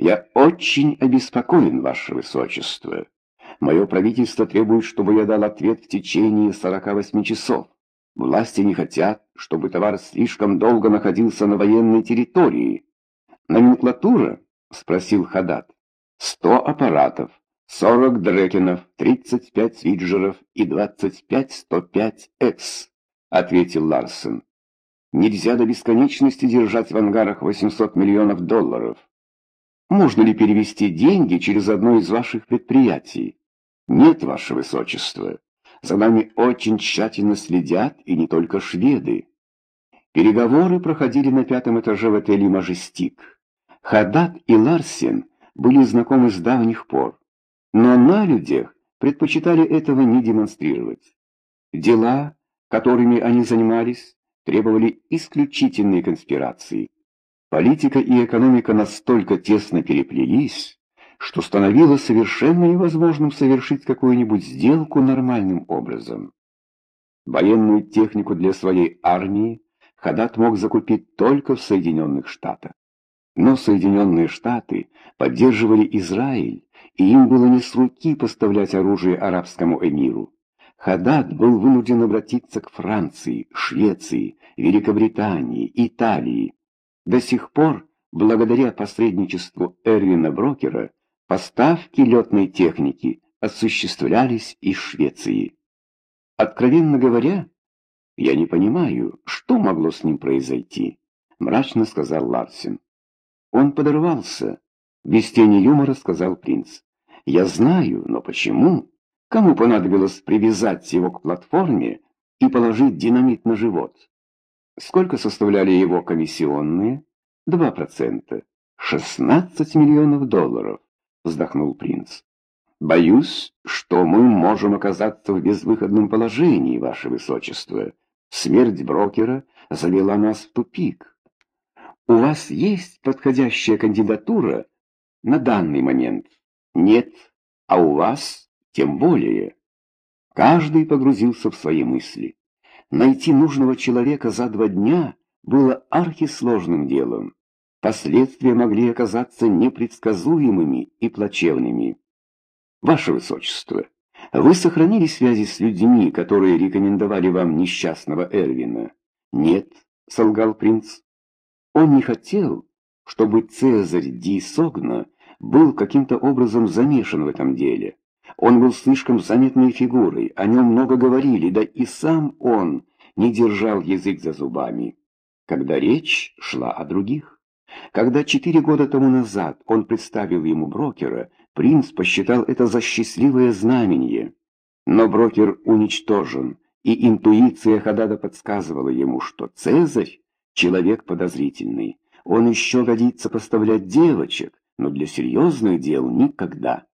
Я очень обеспокоен, Ваше Высочество. Мое правительство требует, чтобы я дал ответ в течение 48 часов. Власти не хотят, чтобы товар слишком долго находился на военной территории. Номенклатура? — спросил Хадат. Сто аппаратов, сорок дрекенов, тридцать пять свиджеров и двадцать пять сто пять экс, — ответил Ларсен. Нельзя до бесконечности держать в ангарах 800 миллионов долларов. Можно ли перевести деньги через одно из ваших предприятий? Нет, ваше высочество. За нами очень тщательно следят, и не только шведы. Переговоры проходили на пятом этаже в отеле «Мажестик». Хадат и Ларсен были знакомы с давних пор, но на людях предпочитали этого не демонстрировать. Дела, которыми они занимались, требовали исключительной конспирации. Политика и экономика настолько тесно переплелись, что становилось совершенно невозможным совершить какую-нибудь сделку нормальным образом. Военную технику для своей армии Хадат мог закупить только в Соединенных Штатах. Но Соединенные Штаты поддерживали Израиль, и им было не с руки поставлять оружие арабскому эмиру. Хадад был вынужден обратиться к Франции, Швеции, Великобритании, Италии. До сих пор, благодаря посредничеству Эрвина Брокера, поставки летной техники осуществлялись из Швеции. Откровенно говоря, я не понимаю, что могло с ним произойти, мрачно сказал Ларсен. Он подорвался, без тени юмора сказал принц. Я знаю, но почему? Кому понадобилось привязать его к платформе и положить динамит на живот? Сколько составляли его комиссионные? Два процента. Шестнадцать миллионов долларов, вздохнул принц. Боюсь, что мы можем оказаться в безвыходном положении, ваше высочество. Смерть брокера завела нас в тупик. У вас есть подходящая кандидатура на данный момент? Нет. А у вас тем более. Каждый погрузился в свои мысли. Найти нужного человека за два дня было архисложным делом. Последствия могли оказаться непредсказуемыми и плачевными. Ваше Высочество, вы сохранили связи с людьми, которые рекомендовали вам несчастного Эрвина? Нет, солгал принц. Он не хотел, чтобы Цезарь Ди Согна был каким-то образом замешан в этом деле. Он был слишком заметной фигурой, о нем много говорили, да и сам он не держал язык за зубами, когда речь шла о других. Когда четыре года тому назад он представил ему брокера, принц посчитал это за счастливое знамение. Но брокер уничтожен, и интуиция Хадада подсказывала ему, что Цезарь — человек подозрительный. Он еще годится поставлять девочек, но для серьезных дел никогда.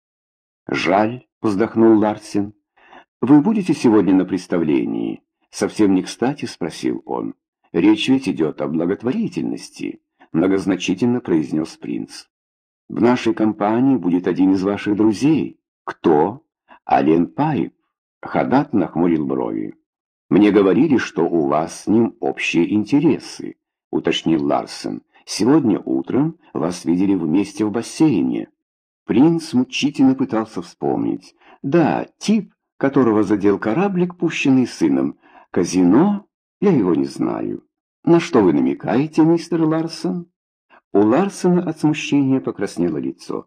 «Жаль», — вздохнул Ларсен. «Вы будете сегодня на представлении?» Совсем не кстати спросил он. «Речь ведь идет о благотворительности», — многозначительно произнес принц. «В нашей компании будет один из ваших друзей». «Кто?» «Ален Пайп». Хадат нахмурил брови. «Мне говорили, что у вас с ним общие интересы», — уточнил Ларсен. «Сегодня утром вас видели вместе в бассейне». Принц мучительно пытался вспомнить. Да, тип, которого задел кораблик, пущенный сыном. Казино? Я его не знаю. На что вы намекаете, мистер Ларсон? У Ларсона от смущения покраснело лицо.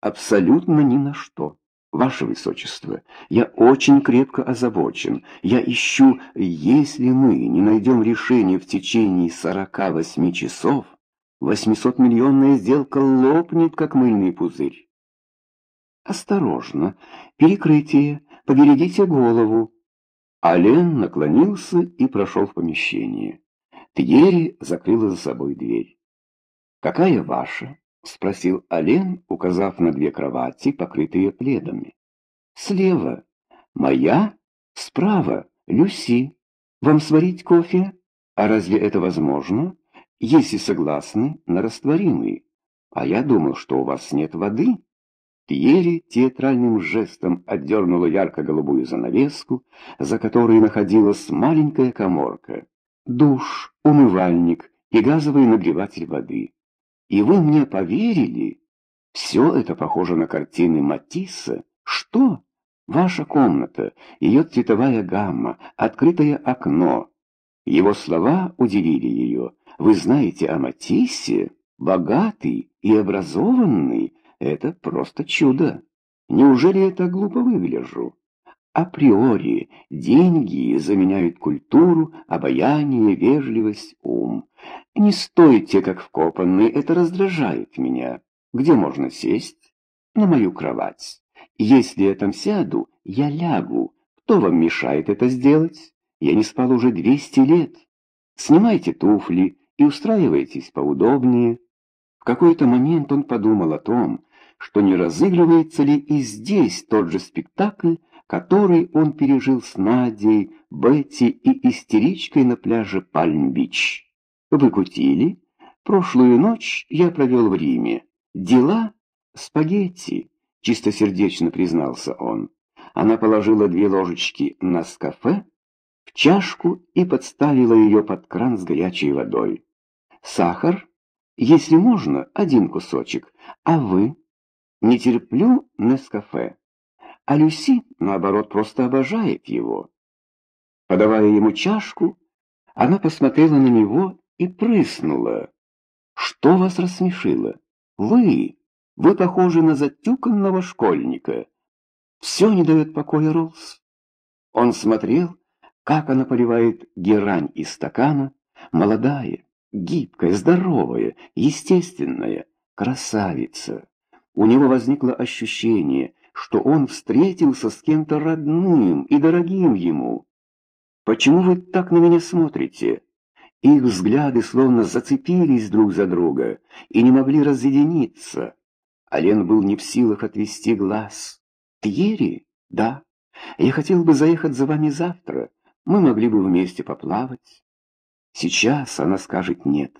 Абсолютно ни на что. Ваше Высочество, я очень крепко озабочен. Я ищу, если мы не найдем решения в течение сорока восьми часов, восьмисотмиллионная сделка лопнет, как мыльный пузырь. «Осторожно! Перекрытие! Поберегите голову!» Ален наклонился и прошел в помещение. Тьерри закрыла за собой дверь. «Какая ваша?» — спросил Ален, указав на две кровати, покрытые пледами. «Слева. Моя? Справа. Люси. Вам сварить кофе? А разве это возможно? Если согласны, на растворимый. А я думал, что у вас нет воды». Пьери театральным жестом отдернула ярко-голубую занавеску, за которой находилась маленькая коморка, душ, умывальник и газовый нагреватель воды. И вы мне поверили? Все это похоже на картины Матисса. Что? Ваша комната, ее цветовая гамма, открытое окно. Его слова удивили ее. Вы знаете о Матиссе? Богатый и образованный — это просто чудо. Неужели это глупо выгляжу? Априори деньги заменяют культуру, обаяние, вежливость, ум. Не стойте, как вкопанные, это раздражает меня. Где можно сесть? На мою кровать. Если я там сяду, я лягу. Кто вам мешает это сделать? Я не спал уже двести лет. Снимайте туфли и устраивайтесь поудобнее. В какой-то момент он подумал о том, что не разыгрывается ли и здесь тот же спектакль, который он пережил с Надей, Бетти и истеричкой на пляже Пальм-Бич. Вы кутили? Прошлую ночь я провел в Риме. Дела? Спагетти, чистосердечно признался он. Она положила две ложечки на скафе в чашку и подставила ее под кран с горячей водой. Сахар? Если можно, один кусочек. А вы? Не терплю Нескафе. А Люси, наоборот, просто обожает его. Подавая ему чашку, она посмотрела на него и прыснула. «Что вас рассмешило? Вы! Вы похожи на затюканного школьника. Все не дает покоя Роллс». Он смотрел, как она поливает герань из стакана, молодая, гибкая, здоровая, естественная, красавица. У него возникло ощущение, что он встретился с кем-то родным и дорогим ему. «Почему вы так на меня смотрите?» Их взгляды словно зацепились друг за друга и не могли разъединиться. Ален был не в силах отвести глаз. «Тьерри? Да. Я хотел бы заехать за вами завтра. Мы могли бы вместе поплавать». Сейчас она скажет «нет».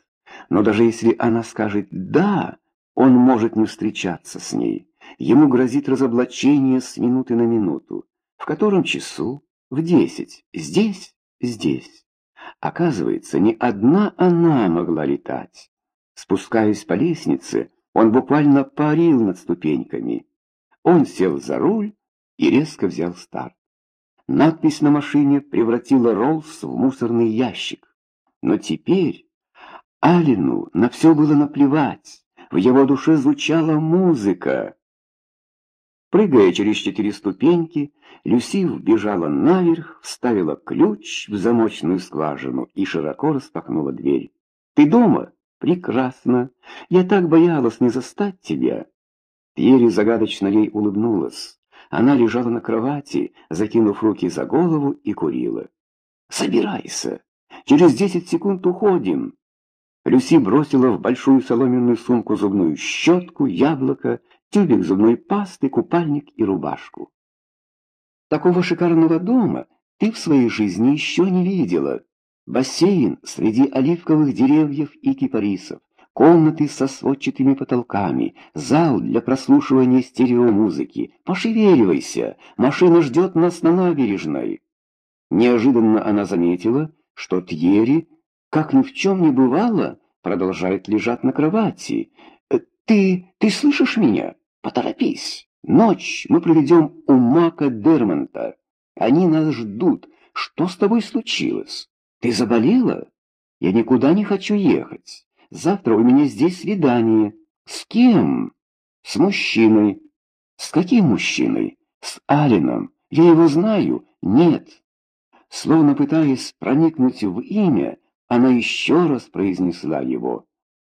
Но даже если она скажет «да», он может не встречаться с ней. Ему грозит разоблачение с минуты на минуту. В котором часу? В десять. Здесь? Здесь. Оказывается, не одна она могла летать. Спускаясь по лестнице, он буквально парил над ступеньками. Он сел за руль и резко взял старт. Надпись на машине превратила Роллс в мусорный ящик. Но теперь Алину на все было наплевать. В его душе звучала музыка. Прыгая через четыре ступеньки, Люси вбежала наверх, вставила ключ в замочную скважину и широко распахнула дверь. «Ты дома? Прекрасно! Я так боялась не застать тебя!» Пьери загадочно ей улыбнулась. Она лежала на кровати, закинув руки за голову и курила. «Собирайся! Через десять секунд уходим!» Люси бросила в большую соломенную сумку зубную щетку, яблоко, тюбик зубной пасты, купальник и рубашку. Такого шикарного дома ты в своей жизни еще не видела. Бассейн среди оливковых деревьев и кипарисов, комнаты со сводчатыми потолками, зал для прослушивания стереомузыки. Пошевеливайся, машина ждет нас на набережной. Неожиданно она заметила, что Тьери как ни в чем не бывало, продолжает лежать на кровати. Э, «Ты... ты слышишь меня? Поторопись! Ночь мы проведем у Мака Дермонта. Они нас ждут. Что с тобой случилось? Ты заболела? Я никуда не хочу ехать. Завтра у меня здесь свидание. С кем? С мужчиной. С каким мужчиной? С Алином. Я его знаю? Нет. Словно пытаясь проникнуть в имя, она еще раз произнесла его.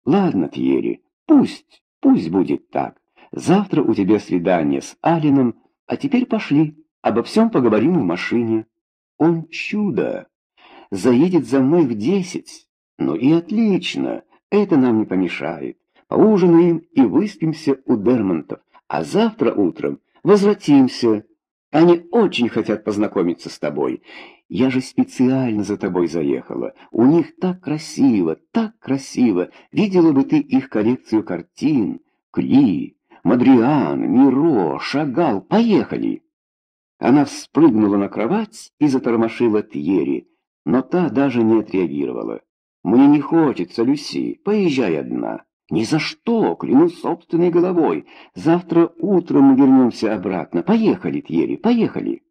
«Ладно, Тьерри, пусть, пусть будет так. Завтра у тебя свидание с Алином, а теперь пошли, обо всем поговорим в машине. Он чудо. Заедет за мной в десять. Ну и отлично, это нам не помешает. Поужинаем и выспимся у Дермонтов, а завтра утром возвратимся. Они очень хотят познакомиться с тобой. Я же специально за тобой заехала. У них так красиво, так красиво. Видела бы ты их коллекцию картин. Кли, Мадриан, Миро, Шагал. Поехали!» Она вспрыгнула на кровать и затормошила Тьери, но та даже не отреагировала. «Мне не хочется, Люси, поезжай одна. «Ни за что, клянусь собственной головой. Завтра утром мы вернемся обратно. Поехали, Тьерри, поехали!»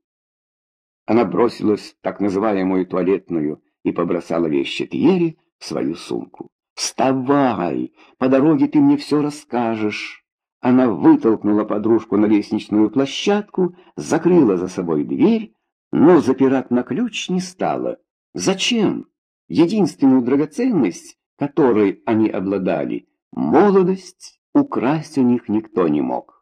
Она бросилась в так называемую туалетную и побросала вещи Тьерри в свою сумку. «Вставай! По дороге ты мне все расскажешь!» Она вытолкнула подружку на лестничную площадку, закрыла за собой дверь, но запирать на ключ не стала. Зачем? Единственную драгоценность, которой они обладали, молодость, украсть у них никто не мог.